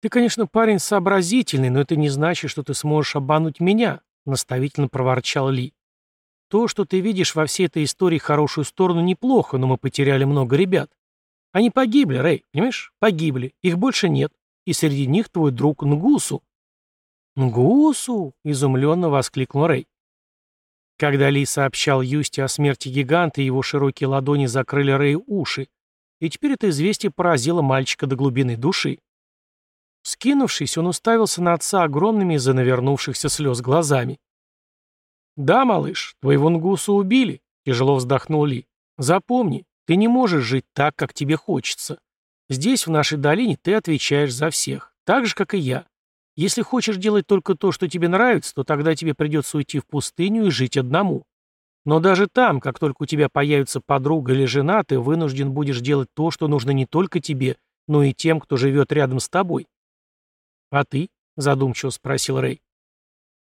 «Ты, конечно, парень сообразительный, но это не значит, что ты сможешь обмануть меня», — наставительно проворчал Ли. «То, что ты видишь во всей этой истории хорошую сторону, неплохо, но мы потеряли много ребят. Они погибли, Рэй, понимаешь? Погибли. Их больше нет. И среди них твой друг Нгусу». «Нгусу?» — изумленно воскликнул Рэй. Когда Ли сообщал Юсти о смерти гиганта, его широкие ладони закрыли Рэй уши, и теперь это известие поразило мальчика до глубины души. Скинувшись, он уставился на отца огромными из-за навернувшихся слез глазами. «Да, малыш, твоего Нгусу убили», — тяжело вздохнул Ли. «Запомни, ты не можешь жить так, как тебе хочется. Здесь, в нашей долине, ты отвечаешь за всех, так же, как и я. Если хочешь делать только то, что тебе нравится, то тогда тебе придется уйти в пустыню и жить одному. Но даже там, как только у тебя появится подруга или жена, ты вынужден будешь делать то, что нужно не только тебе, но и тем, кто живет рядом с тобой. «А ты?» — задумчиво спросил Рэй.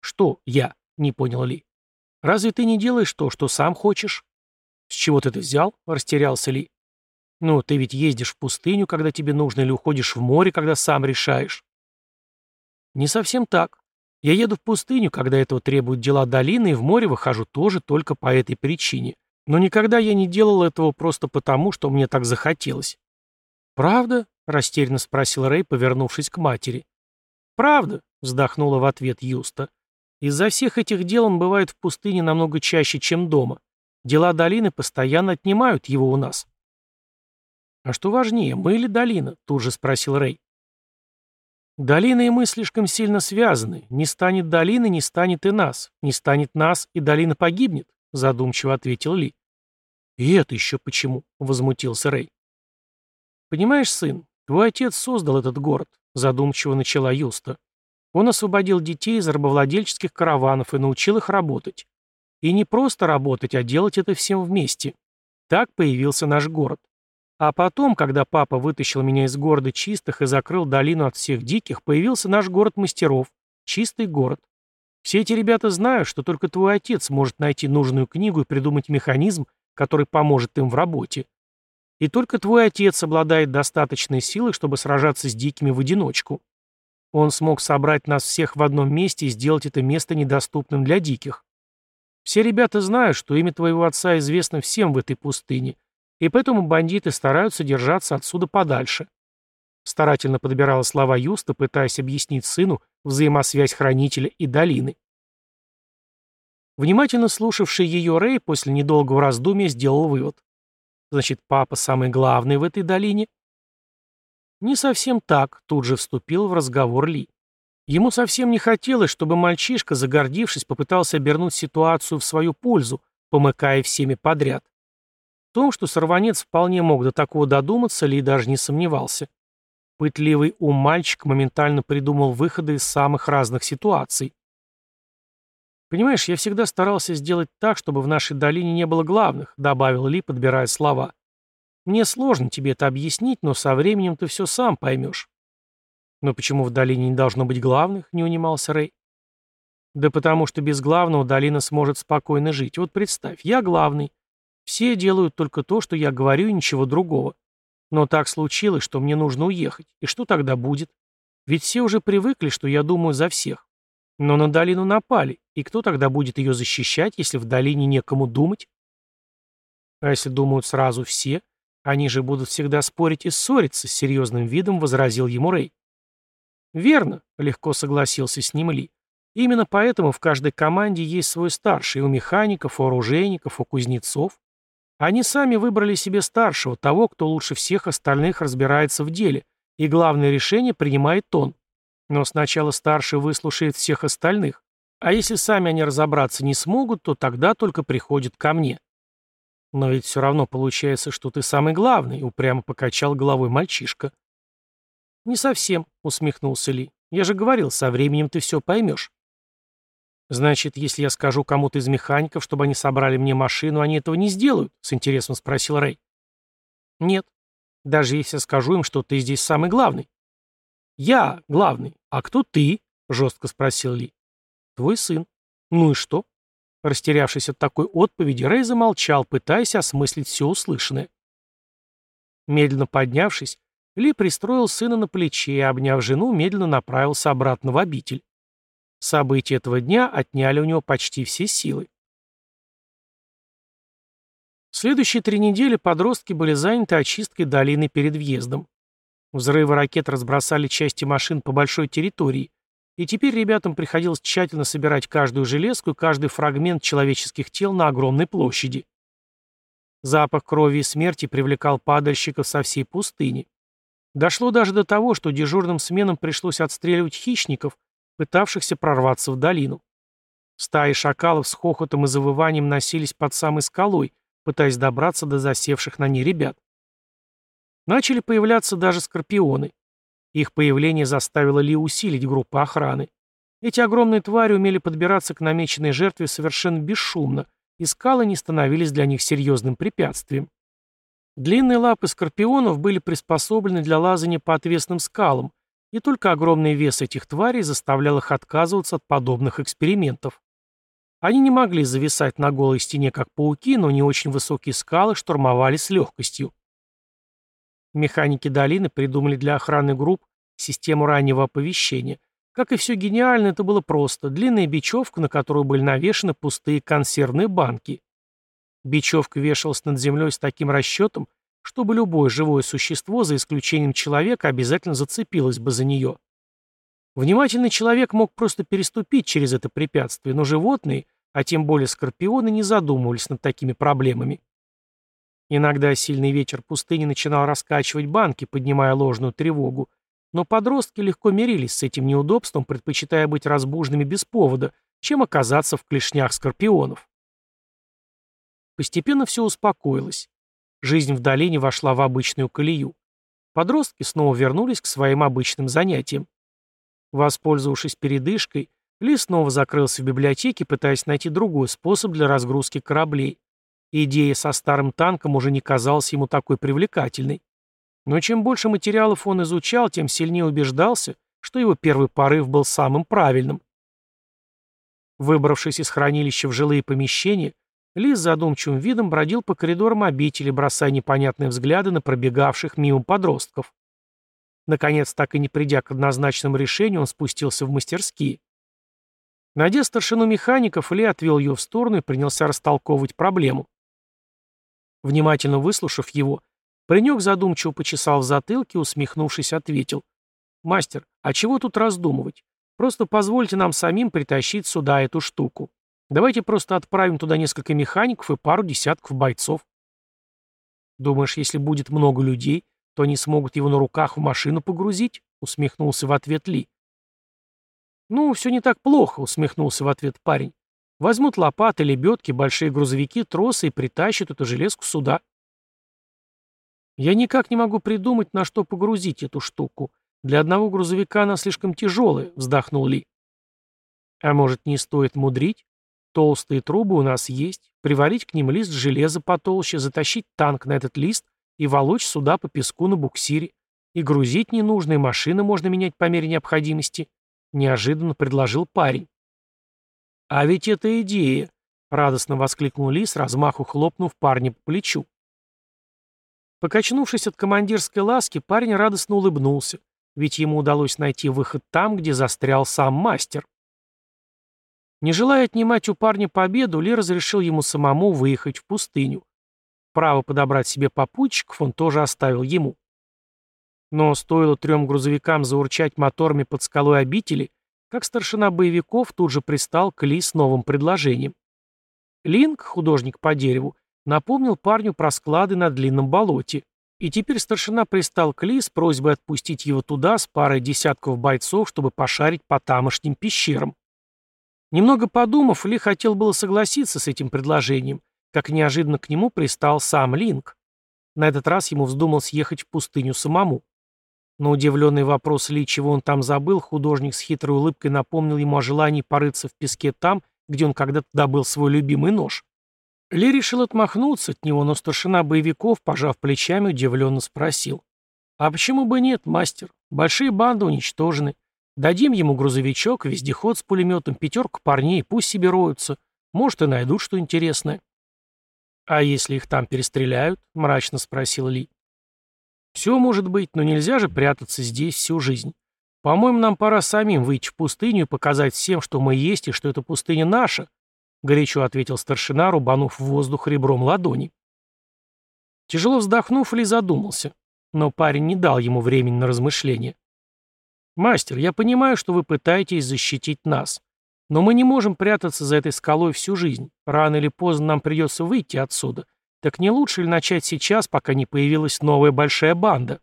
«Что я?» — не понял Ли. «Разве ты не делаешь то, что сам хочешь?» «С чего ты это взял?» — растерялся Ли. «Ну, ты ведь ездишь в пустыню, когда тебе нужно, или уходишь в море, когда сам решаешь». «Не совсем так. Я еду в пустыню, когда этого требуют дела долины, и в море выхожу тоже только по этой причине. Но никогда я не делал этого просто потому, что мне так захотелось». «Правда?» — растерянно спросил Рэй, повернувшись к матери. «Правда», — вздохнула в ответ Юста. «Из-за всех этих дел он бывает в пустыне намного чаще, чем дома. Дела долины постоянно отнимают его у нас». «А что важнее, мы или долина?» — тут же спросил Рэй. «Долина и мы слишком сильно связаны. Не станет долины, не станет и нас. Не станет нас, и долина погибнет», — задумчиво ответил Ли. «И это еще почему?» — возмутился Рэй. «Понимаешь, сын, твой отец создал этот город задумчиво начала Юста. Он освободил детей из рабовладельческих караванов и научил их работать. И не просто работать, а делать это всем вместе. Так появился наш город. А потом, когда папа вытащил меня из города чистых и закрыл долину от всех диких, появился наш город мастеров, чистый город. Все эти ребята знают, что только твой отец может найти нужную книгу и придумать механизм, который поможет им в работе. И только твой отец обладает достаточной силой, чтобы сражаться с дикими в одиночку. Он смог собрать нас всех в одном месте и сделать это место недоступным для диких. Все ребята знают, что имя твоего отца известно всем в этой пустыне, и поэтому бандиты стараются держаться отсюда подальше. Старательно подбирала слова Юста, пытаясь объяснить сыну взаимосвязь хранителя и долины. Внимательно слушавший ее Рэй после недолгого раздумья сделал вывод. Значит, папа самый главный в этой долине? Не совсем так, тут же вступил в разговор Ли. Ему совсем не хотелось, чтобы мальчишка, загордившись, попытался обернуть ситуацию в свою пользу, помыкая всеми подряд. В том, что сорванец вполне мог до такого додуматься, Ли даже не сомневался. Пытливый ум мальчика моментально придумал выходы из самых разных ситуаций. «Понимаешь, я всегда старался сделать так, чтобы в нашей долине не было главных», — добавил Ли, подбирая слова. «Мне сложно тебе это объяснить, но со временем ты все сам поймешь». «Но почему в долине не должно быть главных?» — не унимался Рэй. «Да потому что без главного долина сможет спокойно жить. Вот представь, я главный. Все делают только то, что я говорю, и ничего другого. Но так случилось, что мне нужно уехать. И что тогда будет? Ведь все уже привыкли, что я думаю за всех. Но на долину напали, и кто тогда будет ее защищать, если в долине некому думать? А если думают сразу все, они же будут всегда спорить и ссориться, с серьезным видом возразил ему Рэй. Верно, легко согласился с ним Ли. Именно поэтому в каждой команде есть свой старший, у механиков, у оружейников, у кузнецов. Они сами выбрали себе старшего, того, кто лучше всех остальных разбирается в деле, и главное решение принимает он. Но сначала старший выслушает всех остальных, а если сами они разобраться не смогут, то тогда только приходят ко мне. Но ведь все равно получается, что ты самый главный, упрямо покачал головой мальчишка. Не совсем, усмехнулся Ли. Я же говорил, со временем ты все поймешь. Значит, если я скажу кому-то из механиков, чтобы они собрали мне машину, они этого не сделают? С интересом спросил Рэй. Нет. Даже если я скажу им, что ты здесь самый главный. «Я главный. А кто ты?» — жестко спросил Ли. «Твой сын. Ну и что?» Растерявшись от такой отповеди, Рэй замолчал, пытаясь осмыслить все услышанное. Медленно поднявшись, Ли пристроил сына на плече и, обняв жену, медленно направился обратно в обитель. События этого дня отняли у него почти все силы. Следующие три недели подростки были заняты очисткой долины перед въездом. Взрывы ракет разбросали части машин по большой территории, и теперь ребятам приходилось тщательно собирать каждую железку и каждый фрагмент человеческих тел на огромной площади. Запах крови и смерти привлекал падальщиков со всей пустыни. Дошло даже до того, что дежурным сменам пришлось отстреливать хищников, пытавшихся прорваться в долину. Стаи шакалов с хохотом и завыванием носились под самой скалой, пытаясь добраться до засевших на ней ребят. Начали появляться даже скорпионы. Их появление заставило Ли усилить группу охраны. Эти огромные твари умели подбираться к намеченной жертве совершенно бесшумно, и скалы не становились для них серьезным препятствием. Длинные лапы скорпионов были приспособлены для лазания по отвесным скалам, и только огромный вес этих тварей заставлял их отказываться от подобных экспериментов. Они не могли зависать на голой стене, как пауки, но не очень высокие скалы штурмовали с легкостью. Механики долины придумали для охраны групп систему раннего оповещения. Как и все гениально, это было просто. Длинная бечевка, на которую были навешаны пустые консервные банки. Бечевка вешалась над землей с таким расчетом, чтобы любое живое существо, за исключением человека, обязательно зацепилось бы за нее. Внимательный человек мог просто переступить через это препятствие, но животные, а тем более скорпионы, не задумывались над такими проблемами. Иногда сильный ветер пустыни начинал раскачивать банки, поднимая ложную тревогу, но подростки легко мирились с этим неудобством, предпочитая быть разбуженными без повода, чем оказаться в клешнях скорпионов. Постепенно все успокоилось. Жизнь в долине вошла в обычную колею. Подростки снова вернулись к своим обычным занятиям. Воспользовавшись передышкой, Ли снова закрылся в библиотеке, пытаясь найти другой способ для разгрузки кораблей. Идея со старым танком уже не казалась ему такой привлекательной. Но чем больше материалов он изучал, тем сильнее убеждался, что его первый порыв был самым правильным. Выбравшись из хранилища в жилые помещения, ли с задумчивым видом бродил по коридорам обители, бросая непонятные взгляды на пробегавших мимо подростков. Наконец, так и не придя к однозначному решению, он спустился в мастерские. Найдя старшину механиков, Ли отвел ее в сторону и принялся растолковывать проблему. Внимательно выслушав его, паренек задумчиво почесал в затылке, усмехнувшись, ответил. «Мастер, а чего тут раздумывать? Просто позвольте нам самим притащить сюда эту штуку. Давайте просто отправим туда несколько механиков и пару десятков бойцов. Думаешь, если будет много людей, то они смогут его на руках в машину погрузить? Усмехнулся в ответ Ли. Ну, все не так плохо, усмехнулся в ответ парень. Возьмут лопаты, лебедки, большие грузовики, тросы и притащат эту железку сюда. Я никак не могу придумать, на что погрузить эту штуку. Для одного грузовика она слишком тяжелая, вздохнул Ли. А может, не стоит мудрить? Толстые трубы у нас есть. Приварить к ним лист железа потолще, затащить танк на этот лист и волочь сюда по песку на буксире. И грузить ненужные машины можно менять по мере необходимости. Неожиданно предложил парень. «А ведь это идея!» — радостно воскликнул Лис, размаху хлопнув парня по плечу. Покачнувшись от командирской ласки, парень радостно улыбнулся, ведь ему удалось найти выход там, где застрял сам мастер. Не желая отнимать у парня победу, Ли разрешил ему самому выехать в пустыню. Право подобрать себе попутчиков он тоже оставил ему. Но стоило трем грузовикам заурчать моторами под скалой обители, как старшина боевиков тут же пристал к Ли с новым предложением. Линк, художник по дереву, напомнил парню про склады на длинном болоте, и теперь старшина пристал к Ли с просьбой отпустить его туда с парой десятков бойцов, чтобы пошарить по тамошним пещерам. Немного подумав, Ли хотел было согласиться с этим предложением, как неожиданно к нему пристал сам Линк. На этот раз ему вздумалось ехать в пустыню самому. На удивленный вопрос Ли, чего он там забыл, художник с хитрой улыбкой напомнил ему о желании порыться в песке там, где он когда-то добыл свой любимый нож. Ли решил отмахнуться от него, но старшина боевиков, пожав плечами, удивленно спросил. «А почему бы нет, мастер? Большие банды уничтожены. Дадим ему грузовичок, вездеход с пулеметом, пятерку парней, пусть себе роются. Может, и найдут что интересное. «А если их там перестреляют?» — мрачно спросил Ли. Все может быть, но нельзя же прятаться здесь всю жизнь. По-моему, нам пора самим выйти в пустыню и показать всем, что мы есть и что эта пустыня наша, горячо ответил старшина, рубанув в воздух ребром ладони. Тяжело вздохнув, Ли задумался, но парень не дал ему времени на размышления. «Мастер, я понимаю, что вы пытаетесь защитить нас. Но мы не можем прятаться за этой скалой всю жизнь. Рано или поздно нам придется выйти отсюда. Так не лучше ли начать сейчас, пока не появилась новая большая банда?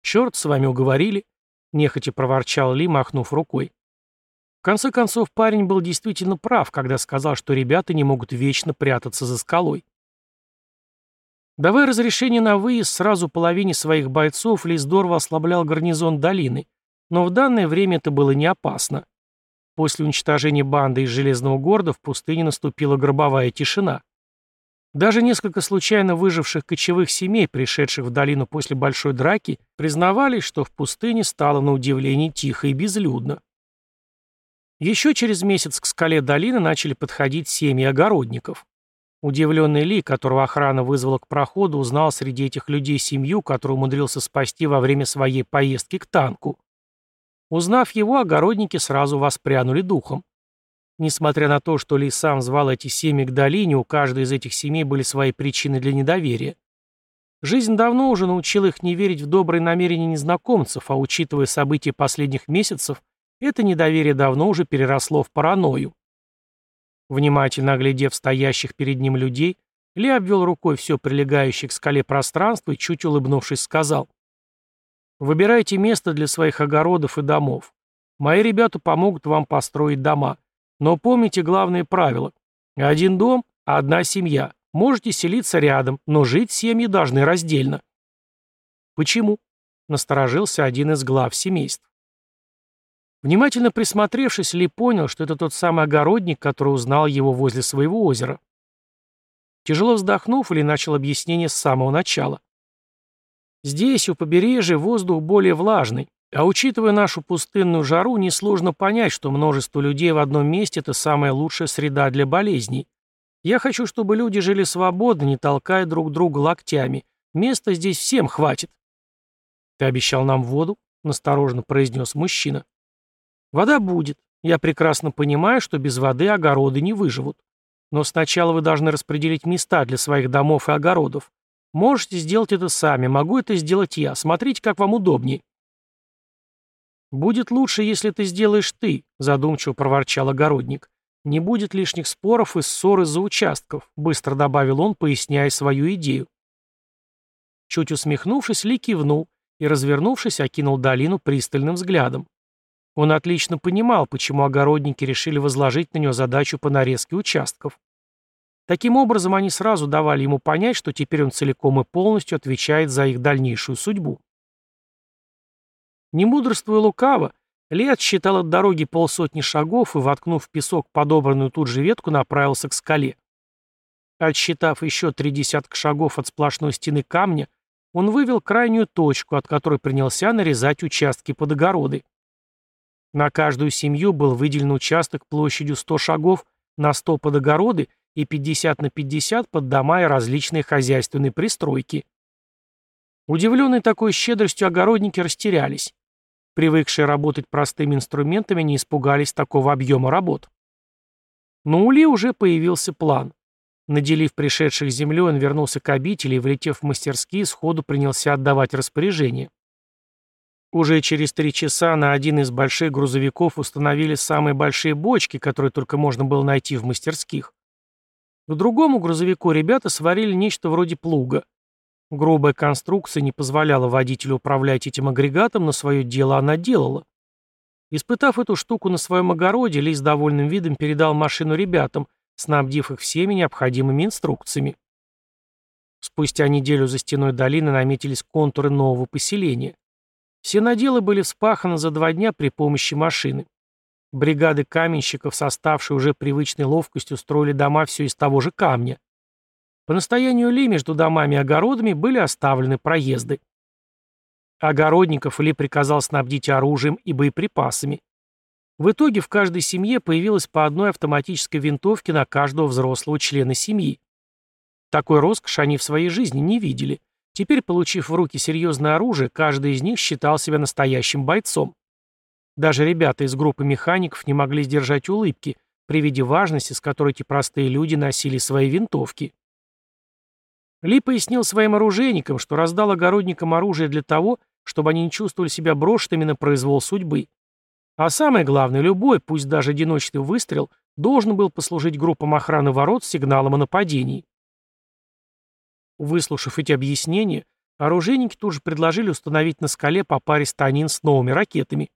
«Черт, с вами уговорили», — нехотя проворчал Ли, махнув рукой. В конце концов, парень был действительно прав, когда сказал, что ребята не могут вечно прятаться за скалой. Давая разрешение на выезд сразу половине своих бойцов, Ли здорово ослаблял гарнизон долины, но в данное время это было не опасно. После уничтожения банды из Железного города в пустыне наступила гробовая тишина. Даже несколько случайно выживших кочевых семей, пришедших в долину после большой драки, признавались, что в пустыне стало на удивление тихо и безлюдно. Еще через месяц к скале долины начали подходить семьи огородников. Удивленный Ли, которого охрана вызвала к проходу, узнал среди этих людей семью, которую умудрился спасти во время своей поездки к танку. Узнав его, огородники сразу воспрянули духом. Несмотря на то, что Ли сам звал эти семьи к долине, у каждой из этих семей были свои причины для недоверия. Жизнь давно уже научила их не верить в добрые намерения незнакомцев, а учитывая события последних месяцев, это недоверие давно уже переросло в паранойю. Внимательно оглядев стоящих перед ним людей, Ли обвел рукой все прилегающее к скале пространство и, чуть улыбнувшись, сказал — Выбирайте место для своих огородов и домов. Мои ребята помогут вам построить дома. Но помните главное правило. Один дом, одна семья. Можете селиться рядом, но жить семьи должны раздельно. Почему? Насторожился один из глав семейств. Внимательно присмотревшись, Ли понял, что это тот самый огородник, который узнал его возле своего озера. Тяжело вздохнув, Ли начал объяснение с самого начала. Здесь, у побережья, воздух более влажный, а учитывая нашу пустынную жару, несложно понять, что множество людей в одном месте – это самая лучшая среда для болезней. Я хочу, чтобы люди жили свободно, не толкая друг друга локтями. Места здесь всем хватит. «Ты обещал нам воду?» – настороженно произнес мужчина. «Вода будет. Я прекрасно понимаю, что без воды огороды не выживут. Но сначала вы должны распределить места для своих домов и огородов. Можете сделать это сами, могу это сделать я. Смотрите, как вам удобнее. «Будет лучше, если ты сделаешь ты», — задумчиво проворчал огородник. «Не будет лишних споров и ссор из-за участков», — быстро добавил он, поясняя свою идею. Чуть усмехнувшись, Ли кивнул и, развернувшись, окинул долину пристальным взглядом. Он отлично понимал, почему огородники решили возложить на него задачу по нарезке участков. Таким образом, они сразу давали ему понять, что теперь он целиком и полностью отвечает за их дальнейшую судьбу. Не мудрствуя лукаво, Ли отсчитал от дороги полсотни шагов и, воткнув в песок подобранную тут же ветку, направился к скале. Отсчитав еще три десятка шагов от сплошной стены камня, он вывел крайнюю точку, от которой принялся нарезать участки под огороды. На каждую семью был выделен участок площадью 100 шагов на 100 под огороды и 50 на 50 под дома и различные хозяйственные пристройки. Удивленные такой щедростью огородники растерялись. Привыкшие работать простыми инструментами не испугались такого объема работ. Но у Ли уже появился план. Наделив пришедших землей, он вернулся к обители и, влетев в мастерские, сходу принялся отдавать распоряжение. Уже через три часа на один из больших грузовиков установили самые большие бочки, которые только можно было найти в мастерских. К другому грузовику ребята сварили нечто вроде плуга. Грубая конструкция не позволяла водителю управлять этим агрегатом, но свое дело она делала. Испытав эту штуку на своем огороде, Ли с довольным видом передал машину ребятам, снабдив их всеми необходимыми инструкциями. Спустя неделю за стеной долины наметились контуры нового поселения. Все наделы были вспаханы за два дня при помощи машины. Бригады каменщиков, составшие уже привычной ловкостью, строили дома все из того же камня. По настоянию Ли между домами и огородами были оставлены проезды. Огородников Ли приказал снабдить оружием и боеприпасами. В итоге в каждой семье появилось по одной автоматической винтовке на каждого взрослого члена семьи. Такой роскошь они в своей жизни не видели. Теперь, получив в руки серьезное оружие, каждый из них считал себя настоящим бойцом. Даже ребята из группы механиков не могли сдержать улыбки при виде важности, с которой эти простые люди носили свои винтовки. Ли пояснил своим оружейникам, что раздал огородникам оружие для того, чтобы они не чувствовали себя брошенными на произвол судьбы. А самое главное, любой, пусть даже одиночный выстрел, должен был послужить группам охраны ворот сигналом о нападении. Выслушав эти объяснения, оружейники тут же предложили установить на скале по паре станин с новыми ракетами.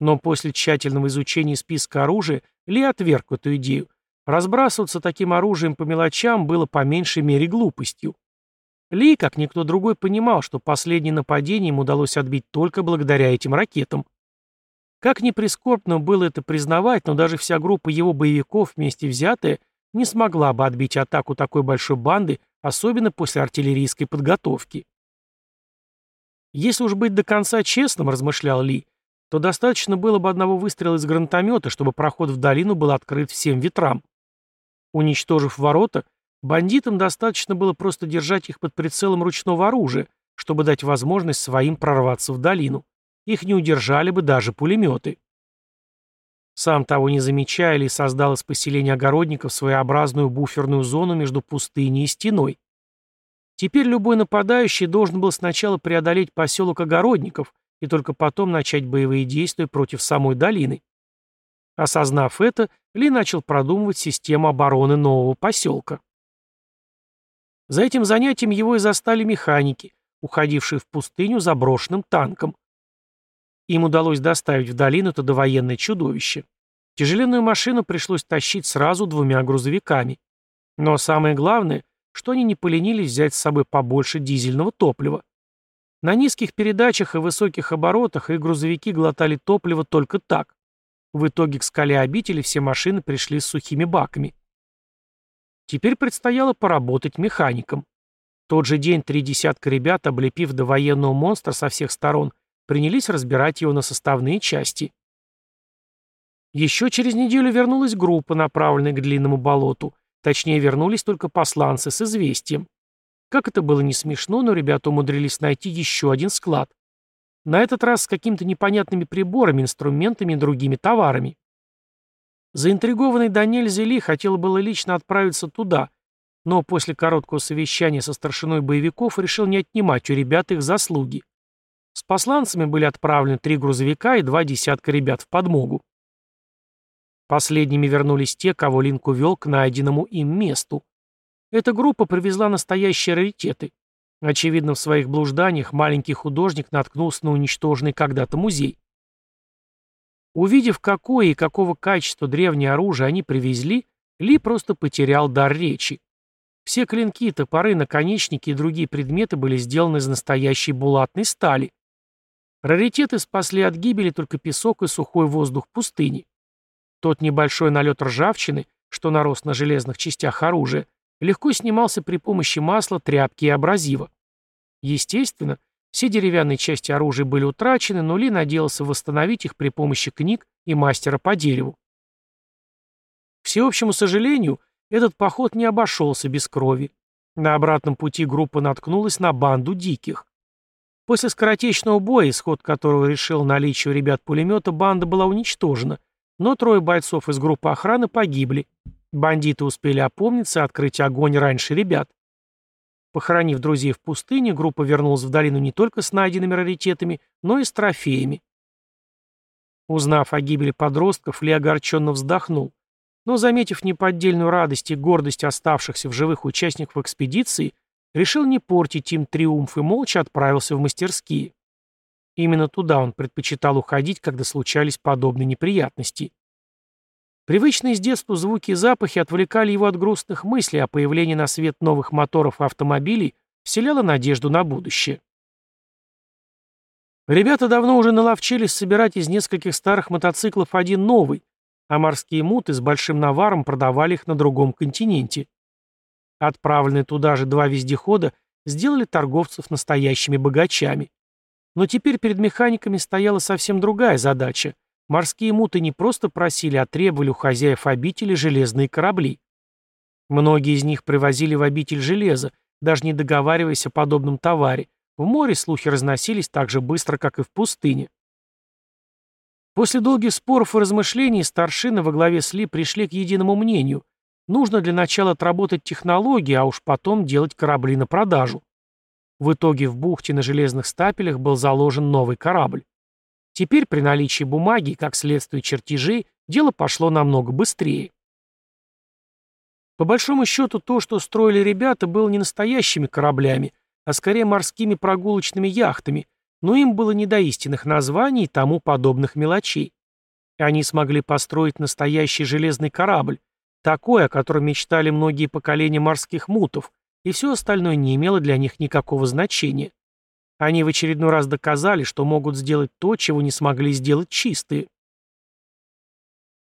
Но после тщательного изучения списка оружия Ли отверг эту идею. Разбрасываться таким оружием по мелочам было по меньшей мере глупостью. Ли, как никто другой, понимал, что последнее нападение им удалось отбить только благодаря этим ракетам. Как ни прискорбно было это признавать, но даже вся группа его боевиков вместе взятая не смогла бы отбить атаку такой большой банды, особенно после артиллерийской подготовки. Если уж быть до конца честным, размышлял Ли, то достаточно было бы одного выстрела из гранатомета, чтобы проход в долину был открыт всем ветрам. Уничтожив ворота, бандитам достаточно было просто держать их под прицелом ручного оружия, чтобы дать возможность своим прорваться в долину. Их не удержали бы даже пулеметы. Сам того не замечая, Ли создал из поселения огородников своеобразную буферную зону между пустыней и стеной. Теперь любой нападающий должен был сначала преодолеть поселок огородников и только потом начать боевые действия против самой долины. Осознав это, Ли начал продумывать систему обороны нового поселка. За этим занятием его и застали механики, уходившие в пустыню заброшенным танком. Им удалось доставить в долину это довоенное чудовище. Тяжеленную машину пришлось тащить сразу двумя грузовиками. Но самое главное, что они не поленились взять с собой побольше дизельного топлива. На низких передачах и высоких оборотах их грузовики глотали топливо только так. В итоге к скале обители все машины пришли с сухими баками. Теперь предстояло поработать механиком. Тот же день три десятка ребят, облепив довоенного монстра со всех сторон, принялись разбирать его на составные части. Еще через неделю вернулась группа, направленная к длинному болоту. Точнее, вернулись только посланцы с известием. Как это было не смешно, но ребята умудрились найти еще один склад. На этот раз с какими-то непонятными приборами, инструментами и другими товарами. Заинтригованный Даниэль Зели хотел было лично отправиться туда, но после короткого совещания со старшиной боевиков решил не отнимать у ребят их заслуги. С посланцами были отправлены три грузовика и два десятка ребят в подмогу. Последними вернулись те, кого Линк увел к найденному им месту. Эта группа привезла настоящие раритеты. Очевидно, в своих блужданиях маленький художник наткнулся на уничтоженный когда-то музей. Увидев, какое и какого качества древнее оружие они привезли, Ли просто потерял дар речи. Все клинки, топоры, наконечники и другие предметы были сделаны из настоящей булатной стали. Раритеты спасли от гибели только песок и сухой воздух пустыни. Тот небольшой налет ржавчины, что нарос на железных частях оружия, легко снимался при помощи масла, тряпки и абразива. Естественно, все деревянные части оружия были утрачены, но Ли надеялся восстановить их при помощи книг и мастера по дереву. К всеобщему сожалению, этот поход не обошелся без крови. На обратном пути группа наткнулась на банду диких. После скоротечного боя, исход которого решил наличие у ребят пулемета, банда была уничтожена, но трое бойцов из группы охраны погибли, Бандиты успели опомниться и открыть огонь раньше ребят. Похоронив друзей в пустыне, группа вернулась в долину не только с найденными раритетами, но и с трофеями. Узнав о гибели подростков, Ли огорченно вздохнул, но, заметив неподдельную радость и гордость оставшихся в живых участников экспедиции, решил не портить им триумф и молча отправился в мастерские. Именно туда он предпочитал уходить, когда случались подобные неприятности. Привычные с детства звуки и запахи отвлекали его от грустных мыслей, а появление на свет новых моторов и автомобилей вселяло надежду на будущее. Ребята давно уже наловчились собирать из нескольких старых мотоциклов один новый, а морские муты с большим наваром продавали их на другом континенте. Отправленные туда же два вездехода сделали торговцев настоящими богачами. Но теперь перед механиками стояла совсем другая задача — Морские муты не просто просили, а требовали у хозяев обители железные корабли. Многие из них привозили в обитель железо, даже не договариваясь о подобном товаре. В море слухи разносились так же быстро, как и в пустыне. После долгих споров и размышлений старшины во главе с Ли пришли к единому мнению. Нужно для начала отработать технологии, а уж потом делать корабли на продажу. В итоге в бухте на железных стапелях был заложен новый корабль. Теперь при наличии бумаги, как следствие чертежей, дело пошло намного быстрее. По большому счету, то, что строили ребята, было не настоящими кораблями, а скорее морскими прогулочными яхтами, но им было не до истинных названий и тому подобных мелочей. И они смогли построить настоящий железный корабль, такой, о котором мечтали многие поколения морских мутов, и все остальное не имело для них никакого значения. Они в очередной раз доказали, что могут сделать то, чего не смогли сделать чистые.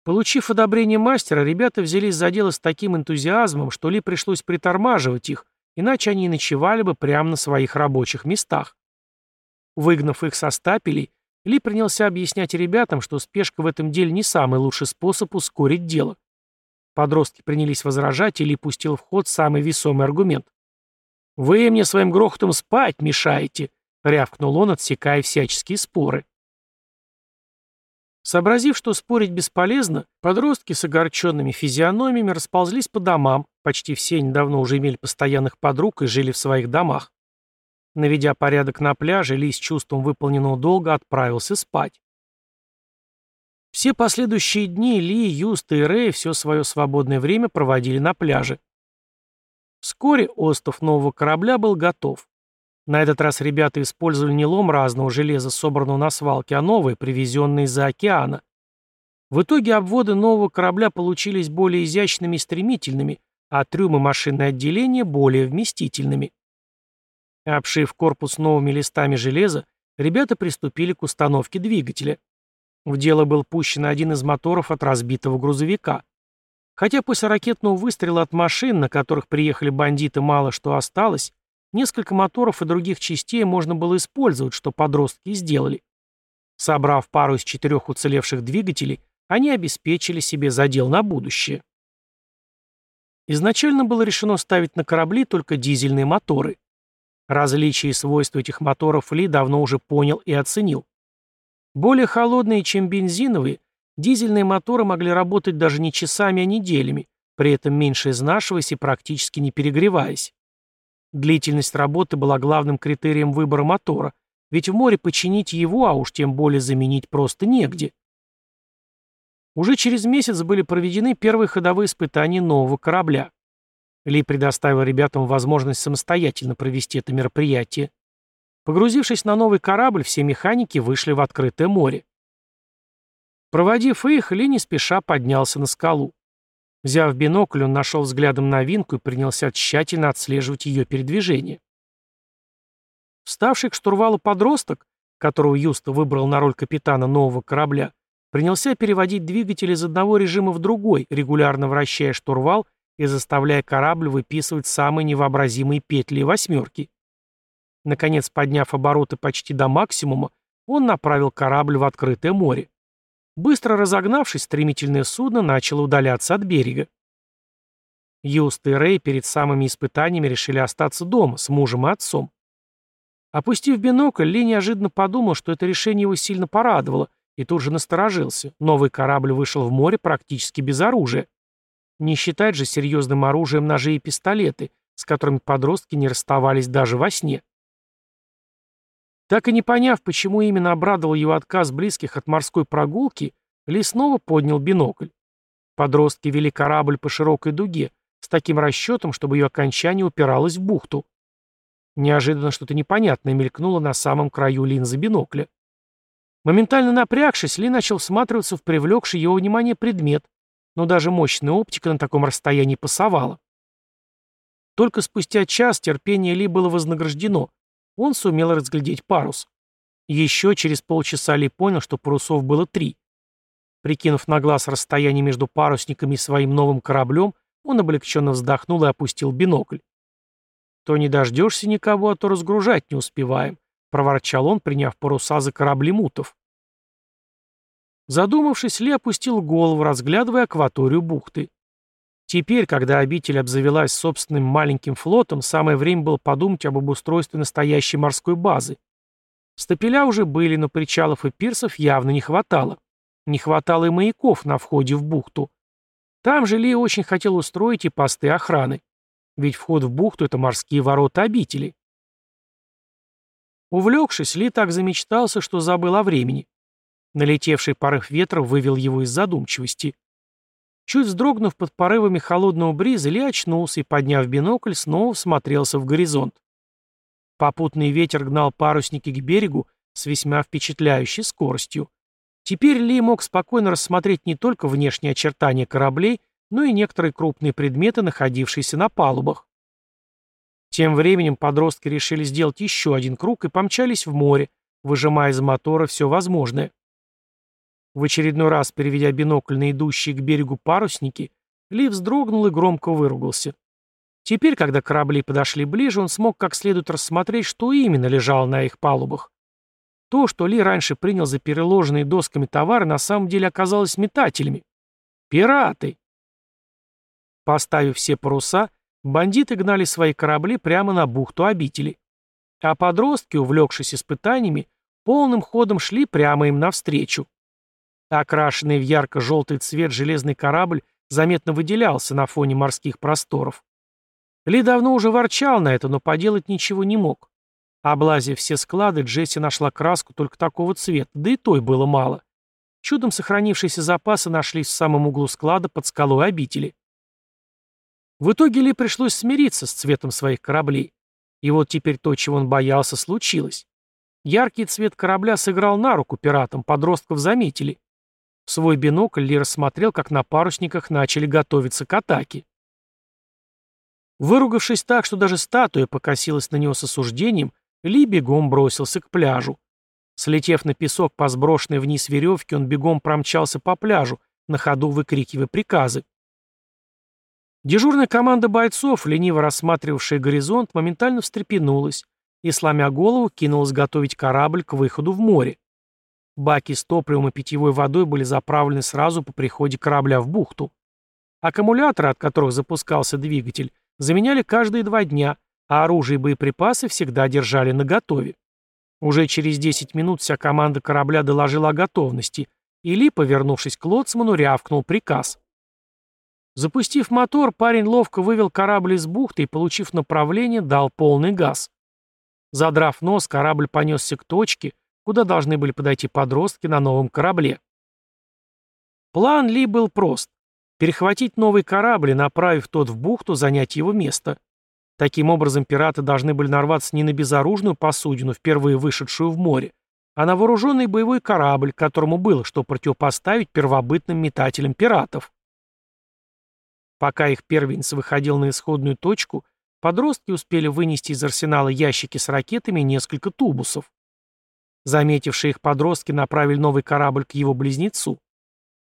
Получив одобрение мастера, ребята взялись за дело с таким энтузиазмом, что Ли пришлось притормаживать их, иначе они ночевали бы прямо на своих рабочих местах. Выгнав их со стапелей, ли принялся объяснять ребятам, что спешка в этом деле не самый лучший способ ускорить дело. Подростки принялись возражать, и Ли пустил в ход самый весомый аргумент. «Вы мне своим грохотом спать мешаете», — рявкнул он, отсекая всяческие споры. Сообразив, что спорить бесполезно, подростки с огорченными физиономиями расползлись по домам, почти все недавно уже имели постоянных подруг и жили в своих домах. Наведя порядок на пляже, Ли с чувством выполненного долга отправился спать. Все последующие дни Ли, Юста и Рэй все свое свободное время проводили на пляже. Вскоре остов нового корабля был готов. На этот раз ребята использовали не лом разного железа, собранного на свалке, а новые, привезенные из-за океана. В итоге обводы нового корабля получились более изящными и стремительными, а трюмы машинное отделение более вместительными. Обшив корпус новыми листами железа, ребята приступили к установке двигателя. В дело был пущен один из моторов от разбитого грузовика. Хотя после ракетного выстрела от машин, на которых приехали бандиты, мало что осталось, несколько моторов и других частей можно было использовать, что подростки сделали. Собрав пару из четырех уцелевших двигателей, они обеспечили себе задел на будущее. Изначально было решено ставить на корабли только дизельные моторы. Различия и свойства этих моторов Ли давно уже понял и оценил. Более холодные, чем бензиновые, дизельные моторы могли работать даже не часами, а неделями, при этом меньше изнашиваясь и практически не перегреваясь. Длительность работы была главным критерием выбора мотора, ведь в море починить его, а уж тем более заменить просто негде. Уже через месяц были проведены первые ходовые испытания нового корабля. ли предоставил ребятам возможность самостоятельно провести это мероприятие. Погрузившись на новый корабль, все механики вышли в открытое море. Проводив их, Ли не спеша поднялся на скалу. Взяв бинокль, он нашел взглядом новинку и принялся тщательно отслеживать ее передвижение. Вставший к штурвалу подросток, которого Юста выбрал на роль капитана нового корабля, принялся переводить двигатель из одного режима в другой, регулярно вращая штурвал и заставляя корабль выписывать самые невообразимые петли и восьмерки. Наконец, подняв обороты почти до максимума, он направил корабль в открытое море. Быстро разогнавшись, стремительное судно начало удаляться от берега. Юст и Рэй перед самыми испытаниями решили остаться дома с мужем и отцом. Опустив бинокль, Ли неожиданно подумал, что это решение его сильно порадовало, и тут же насторожился. Новый корабль вышел в море практически без оружия. Не считать же серьезным оружием ножи и пистолеты, с которыми подростки не расставались даже во сне. Так и не поняв, почему именно обрадовал его отказ близких от морской прогулки, Ли снова поднял бинокль. Подростки вели корабль по широкой дуге, с таким расчетом, чтобы ее окончание упиралось в бухту. Неожиданно что-то непонятное мелькнуло на самом краю линзы бинокля. Моментально напрягшись, Ли начал всматриваться в привлекший его внимание предмет, но даже мощная оптика на таком расстоянии пасовала. Только спустя час терпение Ли было вознаграждено. Он сумел разглядеть парус. Еще через полчаса Ли понял, что парусов было три. Прикинув на глаз расстояние между парусниками и своим новым кораблем, он облегченно вздохнул и опустил бинокль. «То не дождешься никого, а то разгружать не успеваем», — проворчал он, приняв паруса за корабли мутов. Задумавшись, Ли опустил голову, разглядывая акваторию бухты. Теперь, когда обитель обзавелась собственным маленьким флотом, самое время было подумать об обустройстве настоящей морской базы. Стапеля уже были, но причалов и пирсов явно не хватало. Не хватало и маяков на входе в бухту. Там же Ли очень хотел устроить и посты охраны. Ведь вход в бухту — это морские ворота обители. Увлекшись, Ли так замечтался, что забыл о времени. Налетевший порыв ветра вывел его из задумчивости. Чуть вздрогнув под порывами холодного бриза, Ли очнулся и, подняв бинокль, снова всмотрелся в горизонт. Попутный ветер гнал парусники к берегу с весьма впечатляющей скоростью. Теперь Ли мог спокойно рассмотреть не только внешние очертания кораблей, но и некоторые крупные предметы, находившиеся на палубах. Тем временем подростки решили сделать еще один круг и помчались в море, выжимая из мотора все возможное. В очередной раз, переведя бинокль на идущие к берегу парусники, Ли вздрогнул и громко выругался. Теперь, когда корабли подошли ближе, он смог как следует рассмотреть, что именно лежало на их палубах. То, что Ли раньше принял за переложенные досками товары, на самом деле оказалось метателями. Пираты! Поставив все паруса, бандиты гнали свои корабли прямо на бухту обители. А подростки, увлекшись испытаниями, полным ходом шли прямо им навстречу. Окрашенный в ярко-желтый цвет железный корабль заметно выделялся на фоне морских просторов. Ли давно уже ворчал на это, но поделать ничего не мог. Облазив все склады, Джесси нашла краску только такого цвета, да и той было мало. Чудом сохранившиеся запасы нашлись в самом углу склада под скалой обители. В итоге Ли пришлось смириться с цветом своих кораблей. И вот теперь то, чего он боялся, случилось. Яркий цвет корабля сыграл на руку пиратам, подростков заметили. Свой бинокль Ли рассмотрел, как на парусниках начали готовиться к атаке. Выругавшись так, что даже статуя покосилась на него с осуждением, Ли бегом бросился к пляжу. Слетев на песок по сброшенной вниз веревке, он бегом промчался по пляжу, на ходу выкрикивая приказы. Дежурная команда бойцов, лениво рассматривавшая горизонт, моментально встрепенулась и, сломя голову, кинулась готовить корабль к выходу в море. Баки с топливом и питьевой водой были заправлены сразу по приходе корабля в бухту. Аккумуляторы, от которых запускался двигатель, заменяли каждые два дня, а оружие и боеприпасы всегда держали наготове. Уже через 10 минут вся команда корабля доложила о готовности, и Ли, повернувшись к лоцману, рявкнул приказ. Запустив мотор, парень ловко вывел корабль из бухты и, получив направление, дал полный газ. Задрав нос, корабль понесся к точке, куда должны были подойти подростки на новом корабле. План Ли был прост. Перехватить новый корабль и, направив тот в бухту, занять его место. Таким образом, пираты должны были нарваться не на безоружную посудину, впервые вышедшую в море, а на вооруженный боевой корабль, которому было что противопоставить первобытным метателям пиратов. Пока их первенец выходил на исходную точку, подростки успели вынести из арсенала ящики с ракетами несколько тубусов. Заметившие их подростки направили новый корабль к его близнецу.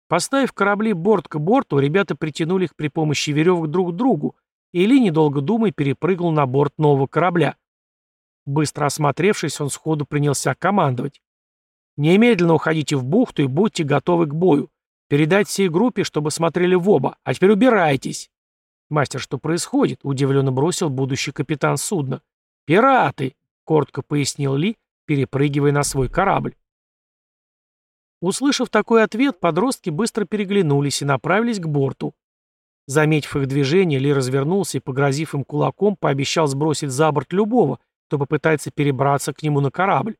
Поставив корабли борт к борту, ребята притянули их при помощи веревок друг к другу, и Ли, недолго думая, перепрыгнул на борт нового корабля. Быстро осмотревшись, он сходу принялся командовать. «Немедленно уходите в бухту и будьте готовы к бою. Передать всей группе, чтобы смотрели в оба. А теперь убирайтесь!» «Мастер, что происходит?» — удивленно бросил будущий капитан судна. «Пираты!» — коротко пояснил Ли перепрыгивая на свой корабль. Услышав такой ответ, подростки быстро переглянулись и направились к борту. Заметив их движение, Ли развернулся и, погрозив им кулаком, пообещал сбросить за борт любого, кто попытается перебраться к нему на корабль.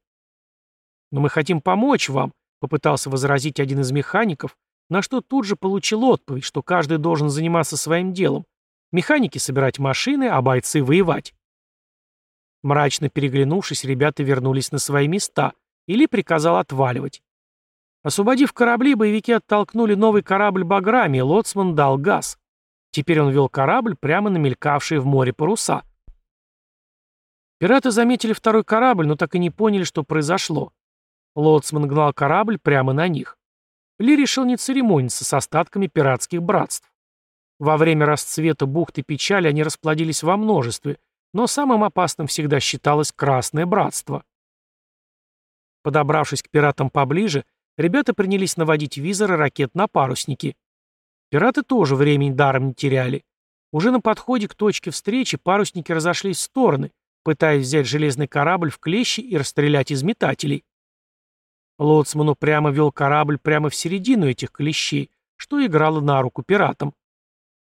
«Но мы хотим помочь вам», — попытался возразить один из механиков, на что тут же получил отповедь, что каждый должен заниматься своим делом. Механики собирать машины, а бойцы воевать. Мрачно переглянувшись, ребята вернулись на свои места, или приказал отваливать. Освободив корабли, боевики оттолкнули новый корабль баграми, и лоцман дал газ. Теперь он вел корабль прямо на мелькавшие в море паруса. Пираты заметили второй корабль, но так и не поняли, что произошло. Лоцман гнал корабль прямо на них. Ли решил не церемониться с остатками пиратских братств. Во время расцвета бухты печали они расплодились во множестве, но самым опасным всегда считалось Красное Братство. Подобравшись к пиратам поближе, ребята принялись наводить визоры ракет на парусники. Пираты тоже времени даром не теряли. Уже на подходе к точке встречи парусники разошлись в стороны, пытаясь взять железный корабль в клещи и расстрелять из метателей. Лоцман прямо вел корабль прямо в середину этих клещей, что играло на руку пиратам.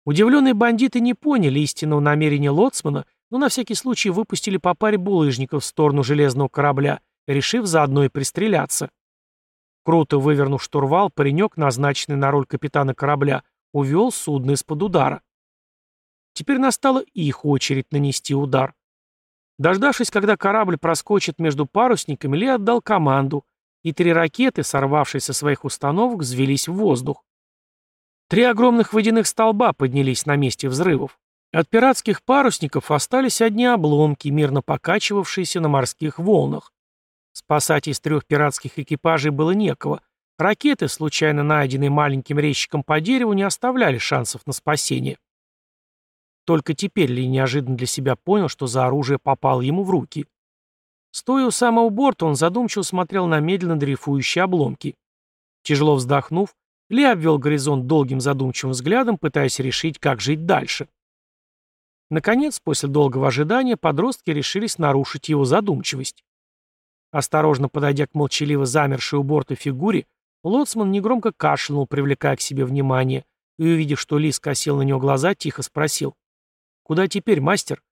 Удивленные бандиты не поняли истинного намерения Лоцмана, но на всякий случай выпустили по паре булыжников в сторону железного корабля, решив заодно и пристреляться. Круто вывернув штурвал, паренек, назначенный на роль капитана корабля, увел судно из-под удара. Теперь настала их очередь нанести удар. Дождавшись, когда корабль проскочит между парусниками, Ли отдал команду, и три ракеты, сорвавшись со своих установок, взвелись в воздух. Три огромных водяных столба поднялись на месте взрывов. От пиратских парусников остались одни обломки, мирно покачивавшиеся на морских волнах. Спасать из трех пиратских экипажей было некого. Ракеты, случайно найденные маленьким резчиком по дереву, не оставляли шансов на спасение. Только теперь Ли неожиданно для себя понял, что за оружие попало ему в руки. Стоя у самого борта, он задумчиво смотрел на медленно дрейфующие обломки. Тяжело вздохнув, Ли обвел горизонт долгим задумчивым взглядом, пытаясь решить, как жить дальше. Наконец, после долгого ожидания, подростки решились нарушить его задумчивость. Осторожно подойдя к молчаливо замершей у борта фигуре, лоцман негромко кашлянул, привлекая к себе внимание, и, увидев, что Ли скосил на него глаза, тихо спросил. «Куда теперь, мастер?»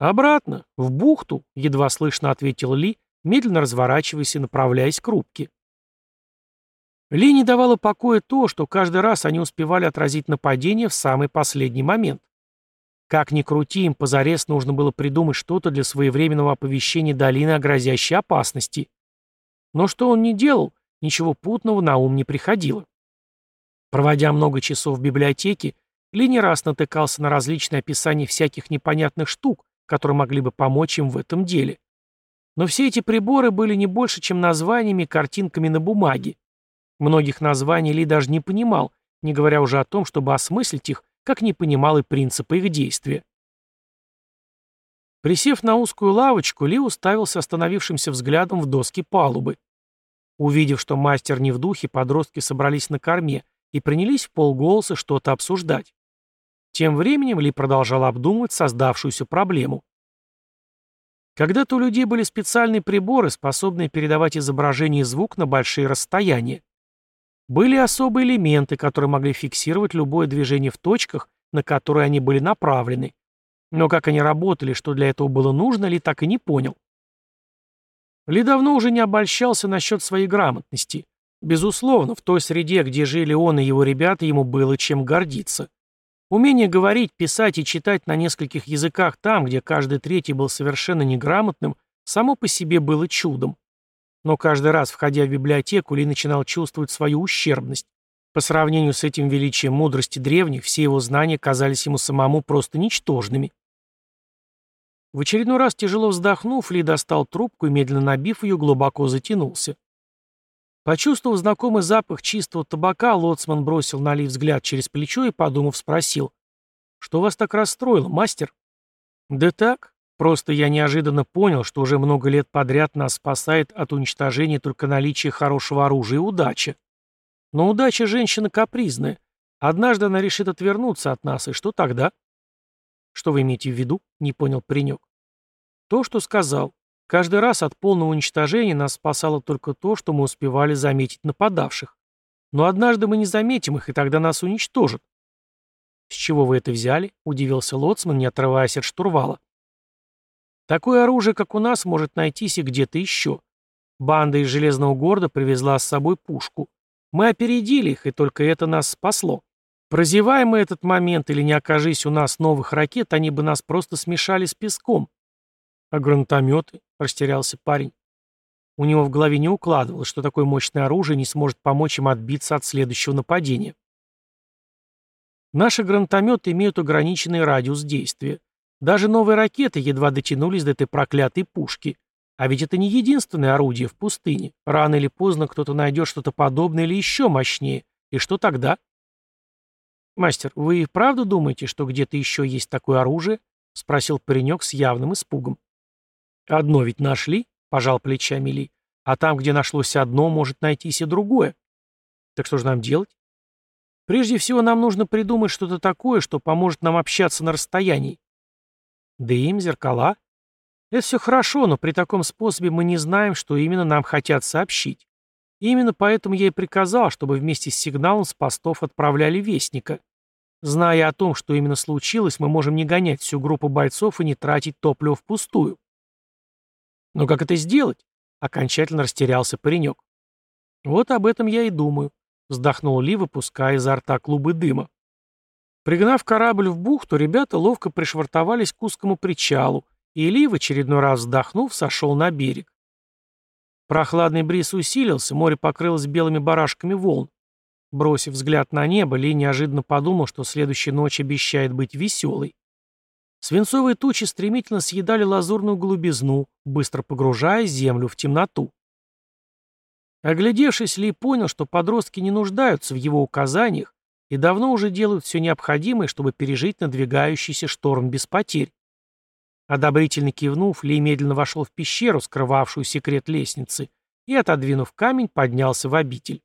«Обратно, в бухту», — едва слышно ответил Ли, медленно разворачиваясь и направляясь к рубке. Ли не давало покоя то, что каждый раз они успевали отразить нападение в самый последний момент. Как ни крути, им позарез нужно было придумать что-то для своевременного оповещения долины о грозящей опасности. Но что он не делал, ничего путного на ум не приходило. Проводя много часов в библиотеке, Ли не раз натыкался на различные описания всяких непонятных штук, которые могли бы помочь им в этом деле. Но все эти приборы были не больше, чем названиями и картинками на бумаге. Многих названий Ли даже не понимал, не говоря уже о том, чтобы осмыслить их как не понимал и принципа их действия. Присев на узкую лавочку, Ли уставился остановившимся взглядом в доски палубы. Увидев, что мастер не в духе, подростки собрались на корме и принялись в полголоса что-то обсуждать. Тем временем Ли продолжал обдумывать создавшуюся проблему. Когда-то у людей были специальные приборы, способные передавать изображение и звук на большие расстояния. Были особые элементы, которые могли фиксировать любое движение в точках, на которые они были направлены. Но как они работали, что для этого было нужно, Ли так и не понял. Ли давно уже не обольщался насчет своей грамотности. Безусловно, в той среде, где жили он и его ребята, ему было чем гордиться. Умение говорить, писать и читать на нескольких языках там, где каждый третий был совершенно неграмотным, само по себе было чудом. Но каждый раз, входя в библиотеку, Ли начинал чувствовать свою ущербность. По сравнению с этим величием мудрости древних, все его знания казались ему самому просто ничтожными. В очередной раз, тяжело вздохнув, Ли достал трубку и, медленно набив ее, глубоко затянулся. Почувствовав знакомый запах чистого табака, лоцман бросил на Ли взгляд через плечо и, подумав, спросил. «Что вас так расстроило, мастер?» «Да так, Просто я неожиданно понял, что уже много лет подряд нас спасает от уничтожения только наличие хорошего оружия и удача. Но удача женщина капризная. Однажды она решит отвернуться от нас, и что тогда? Что вы имеете в виду? Не понял паренек. То, что сказал. Каждый раз от полного уничтожения нас спасало только то, что мы успевали заметить нападавших. Но однажды мы не заметим их, и тогда нас уничтожат. «С чего вы это взяли?» — удивился Лоцман, не отрываясь от штурвала. Такое оружие, как у нас, может найтись и где-то еще. Банда из Железного города привезла с собой пушку. Мы опередили их, и только это нас спасло. Прозеваем мы этот момент или не окажись у нас новых ракет, они бы нас просто смешали с песком. А гранатометы? Растерялся парень. У него в голове не укладывалось, что такое мощное оружие не сможет помочь им отбиться от следующего нападения. Наши гранатометы имеют ограниченный радиус действия. Даже новые ракеты едва дотянулись до этой проклятой пушки. А ведь это не единственное орудие в пустыне. Рано или поздно кто-то найдет что-то подобное или еще мощнее. И что тогда? «Мастер, вы и правда думаете, что где-то еще есть такое оружие?» — спросил паренек с явным испугом. «Одно ведь нашли», — пожал плечами Ли. «А там, где нашлось одно, может найтись и другое. Так что же нам делать?» Прежде всего нам нужно придумать что-то такое, что поможет нам общаться на расстоянии. Дым, зеркала. Это все хорошо, но при таком способе мы не знаем, что именно нам хотят сообщить. И именно поэтому я и приказал, чтобы вместе с сигналом с постов отправляли вестника. Зная о том, что именно случилось, мы можем не гонять всю группу бойцов и не тратить топливо впустую. Но как это сделать? Окончательно растерялся паренек. Вот об этом я и думаю, вздохнул Ли, выпуская изо рта клубы дыма. Пригнав корабль в бухту, ребята ловко пришвартовались к узкому причалу, и Ли, в очередной раз вздохнув, сошел на берег. Прохладный бриз усилился, море покрылось белыми барашками волн. Бросив взгляд на небо, Ли неожиданно подумал, что следующая ночь обещает быть веселой. Свинцовые тучи стремительно съедали лазурную голубизну, быстро погружая землю в темноту. Оглядевшись, Ли понял, что подростки не нуждаются в его указаниях и давно уже делают все необходимое, чтобы пережить надвигающийся шторм без потерь. Одобрительно кивнув, Ли медленно вошел в пещеру, скрывавшую секрет лестницы, и, отодвинув камень, поднялся в обитель.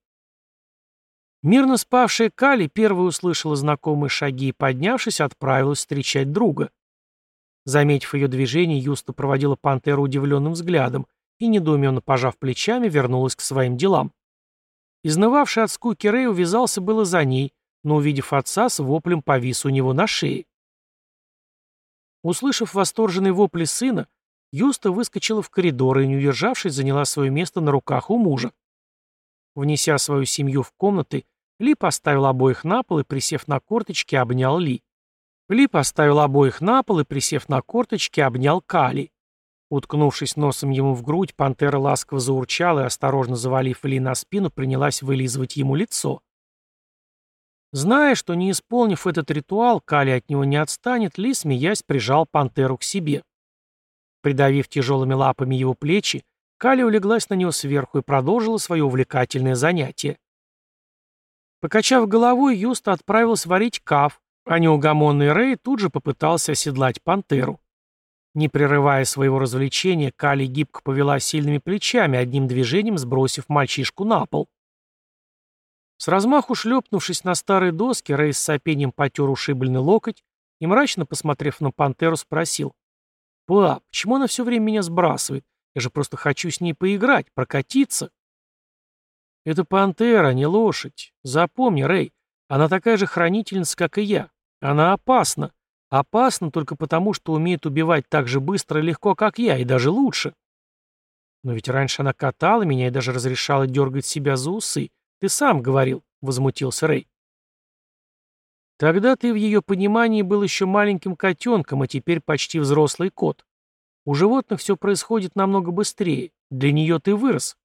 Мирно спавшая Кали первой услышала знакомые шаги и, поднявшись, отправилась встречать друга. Заметив ее движение, Юста проводила пантеру удивленным взглядом и, недоуменно пожав плечами, вернулась к своим делам. Изнывавший от скуки Рэй увязался было за ней, но, увидев отца, с воплем повис у него на шее. Услышав восторженный вопли сына, Юста выскочила в коридор и, не удержавшись, заняла свое место на руках у мужа. Внеся свою семью в комнаты, Ли поставил обоих на пол и, присев на корточки, обнял Ли. Ли поставил обоих на пол и, присев на корточки, обнял Кали. Уткнувшись носом ему в грудь, пантера ласково заурчала и, осторожно завалив Ли на спину, принялась вылизывать ему лицо. Зная, что не исполнив этот ритуал, Кали от него не отстанет, Ли, смеясь, прижал пантеру к себе. Придавив тяжелыми лапами его плечи, Кали улеглась на него сверху и продолжила свое увлекательное занятие. Покачав головой, Юста отправился варить каф, а неугомонный Рэй тут же попытался оседлать пантеру. Не прерывая своего развлечения, Кали гибко повела сильными плечами, одним движением сбросив мальчишку на пол. С размаху шлепнувшись на старые доски, Рэй с сопением потер ушибленный локоть и, мрачно посмотрев на пантеру, спросил. «Пап, почему она все время меня сбрасывает? Я же просто хочу с ней поиграть, прокатиться». «Это пантера, не лошадь. Запомни, Рэй, она такая же хранительница, как и я. Она опасна. Опасна только потому, что умеет убивать так же быстро и легко, как я, и даже лучше. Но ведь раньше она катала меня и даже разрешала дергать себя за усы, «Ты сам говорил», — возмутился Рэй. «Тогда ты в ее понимании был еще маленьким котенком, а теперь почти взрослый кот. У животных все происходит намного быстрее. Для нее ты вырос.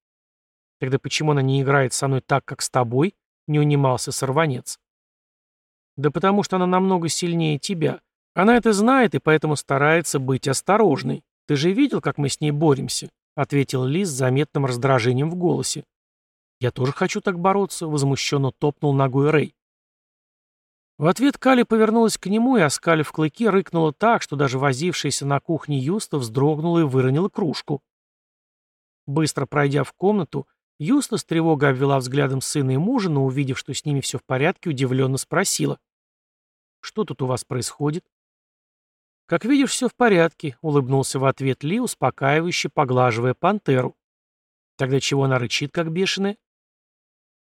Тогда почему она не играет со мной так, как с тобой?» — не унимался сорванец. «Да потому что она намного сильнее тебя. Она это знает и поэтому старается быть осторожной. Ты же видел, как мы с ней боремся?» — ответил Лис с заметным раздражением в голосе. «Я тоже хочу так бороться», — возмущенно топнул ногой Рэй. В ответ Кали повернулась к нему и, оскалив клыки, рыкнула так, что даже возившаяся на кухне Юста вздрогнула и выронила кружку. Быстро пройдя в комнату, Юста с тревогой обвела взглядом сына и мужа, но, увидев, что с ними все в порядке, удивленно спросила. «Что тут у вас происходит?» «Как видишь, все в порядке», — улыбнулся в ответ Ли, успокаивающе поглаживая пантеру. «Тогда чего она рычит, как бешеная?»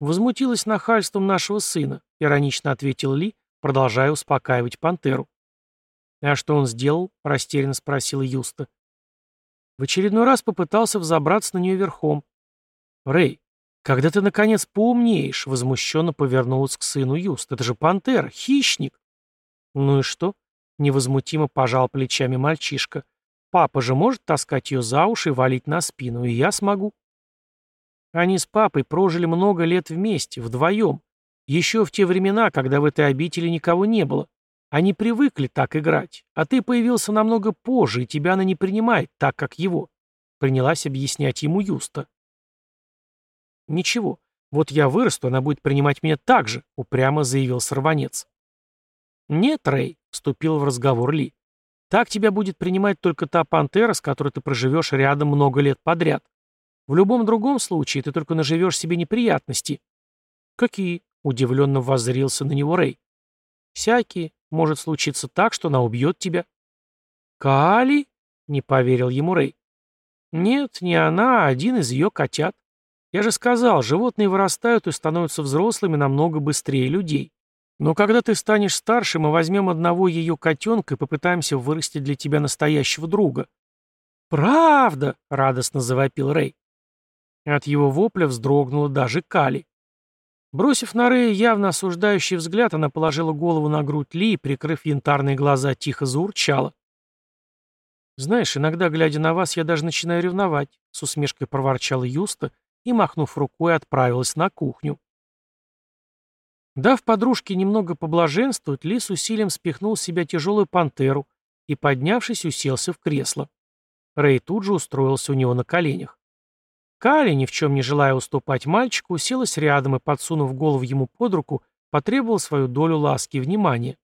«Возмутилась нахальством нашего сына», — иронично ответил Ли, продолжая успокаивать пантеру. «А что он сделал?» — растерянно спросила Юста. В очередной раз попытался взобраться на нее верхом. «Рэй, когда ты, наконец, поумнеешь?» — возмущенно повернулась к сыну Юст. «Это же пантера, хищник!» «Ну и что?» — невозмутимо пожал плечами мальчишка. «Папа же может таскать ее за уши и валить на спину, и я смогу». Они с папой прожили много лет вместе, вдвоем. Еще в те времена, когда в этой обители никого не было. Они привыкли так играть. А ты появился намного позже, и тебя она не принимает так, как его. Принялась объяснять ему Юста. Ничего, вот я вырасту, она будет принимать меня так же, упрямо заявил сорванец. Нет, Рэй, вступил в разговор Ли. Так тебя будет принимать только та пантера, с которой ты проживешь рядом много лет подряд. В любом другом случае ты только наживешь себе неприятности. Какие? удивленно воззрился на него Рэй. «Всякие. Может случиться так, что она убьет тебя». «Кали?» — не поверил ему Рэй. «Нет, не она, а один из ее котят. Я же сказал, животные вырастают и становятся взрослыми намного быстрее людей. Но когда ты станешь старше, мы возьмем одного ее котенка и попытаемся вырастить для тебя настоящего друга». «Правда!» — радостно завопил Рэй. От его вопля вздрогнула даже Кали. Бросив на Рэя явно осуждающий взгляд, она положила голову на грудь Ли и, прикрыв янтарные глаза, тихо заурчала. «Знаешь, иногда, глядя на вас, я даже начинаю ревновать», — с усмешкой проворчала Юста и, махнув рукой, отправилась на кухню. Дав подружке немного поблаженствовать, Ли с усилием спихнул с себя тяжелую пантеру и, поднявшись, уселся в кресло. Рэй тут же устроился у него на коленях. Кали, ни в чем не желая уступать мальчику, уселась рядом и, подсунув голову ему под руку, потребовал свою долю ласки и внимания.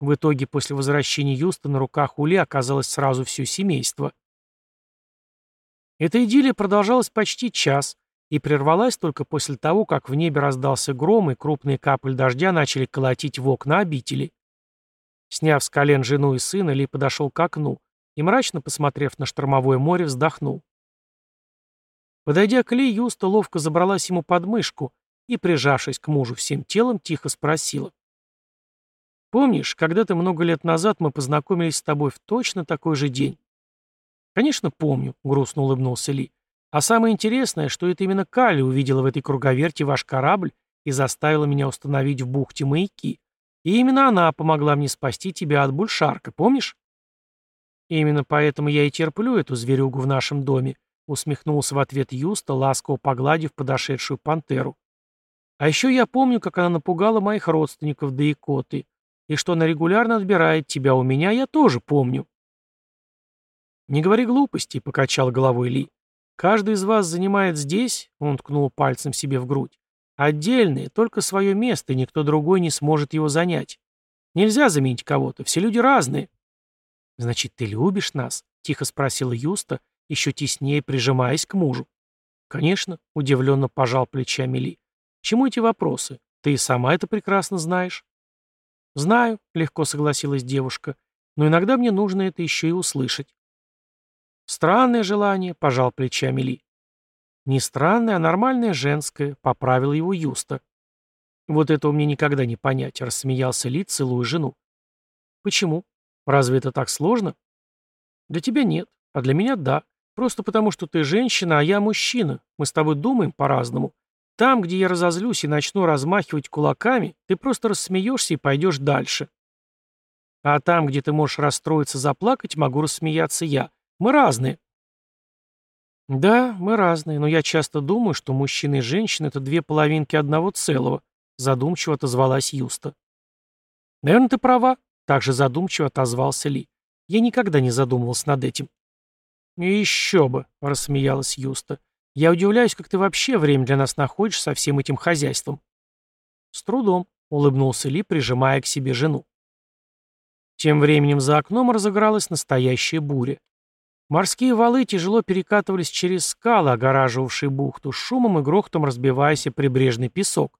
В итоге, после возвращения Юста на руках Ули оказалось сразу все семейство. Эта идиллия продолжалась почти час и прервалась только после того, как в небе раздался гром и крупные капли дождя начали колотить в окна обители. Сняв с колен жену и сына, Ли подошел к окну и, мрачно посмотрев на штормовое море, вздохнул. Подойдя к Ли, Юста ловко забралась ему под мышку и, прижавшись к мужу всем телом, тихо спросила. Помнишь, когда-то много лет назад мы познакомились с тобой в точно такой же день? Конечно, помню, грустно улыбнулся Ли. А самое интересное, что это именно Кали увидела в этой круговерте ваш корабль и заставила меня установить в бухте маяки. И именно она помогла мне спасти тебя от бульшарка, помнишь? Именно поэтому я и терплю эту зверюгу в нашем доме, усмехнулся в ответ Юста, ласково погладив подошедшую пантеру. А еще я помню, как она напугала моих родственников, да и коты. И что она регулярно отбирает тебя у меня, я тоже помню. «Не говори глупостей», — покачал головой Ли. «Каждый из вас занимает здесь», — он ткнул пальцем себе в грудь, «отдельное, только свое место, и никто другой не сможет его занять. Нельзя заменить кого-то, все люди разные». «Значит, ты любишь нас?» — тихо спросила Юста, еще теснее прижимаясь к мужу. «Конечно», — удивленно пожал плечами Ли. «Чему эти вопросы? Ты и сама это прекрасно знаешь». «Знаю», — легко согласилась девушка, «но иногда мне нужно это еще и услышать». «Странное желание», — пожал плечами Ли. «Не странное, а нормальное женское», — поправил его Юста. «Вот этого мне никогда не понять», — рассмеялся Ли, целуя жену. «Почему? Разве это так сложно?» «Для тебя нет, а для меня да. Просто потому, что ты женщина, а я мужчина. Мы с тобой думаем по-разному. Там, где я разозлюсь и начну размахивать кулаками, ты просто рассмеешься и пойдешь дальше. А там, где ты можешь расстроиться, заплакать, могу рассмеяться я. Мы разные. Да, мы разные, но я часто думаю, что мужчина и женщина — это две половинки одного целого, задумчиво отозвалась Юста. Наверное, ты права, также задумчиво отозвался Ли. Я никогда не задумывался над этим. «Еще бы», — рассмеялась Юста. Я удивляюсь, как ты вообще время для нас находишь со всем этим хозяйством. С трудом, улыбнулся Ли, прижимая к себе жену. Тем временем за окном разыгралась настоящая буря. Морские валы тяжело перекатывались через скалы, огораживавшие бухту, шумом и грохотом разбиваясь о прибрежный песок.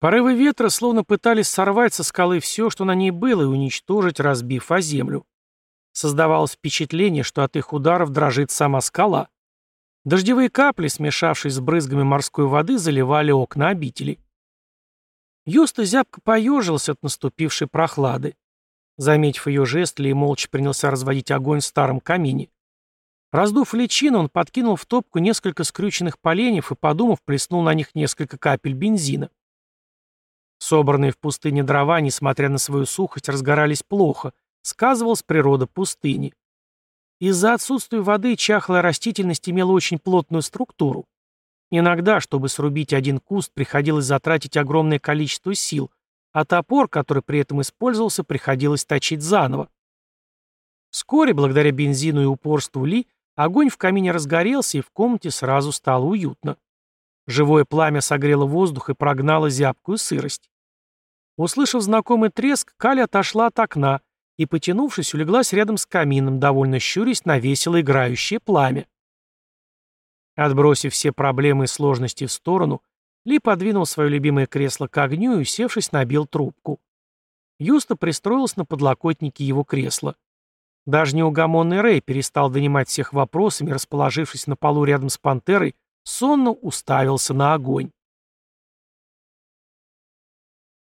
Порывы ветра словно пытались сорвать со скалы все, что на ней было, и уничтожить, разбив о землю. Создавалось впечатление, что от их ударов дрожит сама скала. Дождевые капли, смешавшись с брызгами морской воды, заливали окна обители. Юста зябко поежился от наступившей прохлады. Заметив ее жест, Ли молча принялся разводить огонь в старом камине. Раздув личину, он подкинул в топку несколько скрюченных поленьев и, подумав, плеснул на них несколько капель бензина. Собранные в пустыне дрова, несмотря на свою сухость, разгорались плохо, сказывалась природа пустыни. Из-за отсутствия воды чахлая растительность имела очень плотную структуру. Иногда, чтобы срубить один куст, приходилось затратить огромное количество сил, а топор, который при этом использовался, приходилось точить заново. Вскоре, благодаря бензину и упорству Ли, огонь в камине разгорелся, и в комнате сразу стало уютно. Живое пламя согрело воздух и прогнало зябкую сырость. Услышав знакомый треск, Каля отошла от окна и, потянувшись, улеглась рядом с камином, довольно щурясь на весело играющее пламя. Отбросив все проблемы и сложности в сторону, Ли подвинул свое любимое кресло к огню и, усевшись, набил трубку. Юста пристроился на подлокотнике его кресла. Даже неугомонный Рэй перестал донимать всех вопросами, расположившись на полу рядом с пантерой, сонно уставился на огонь.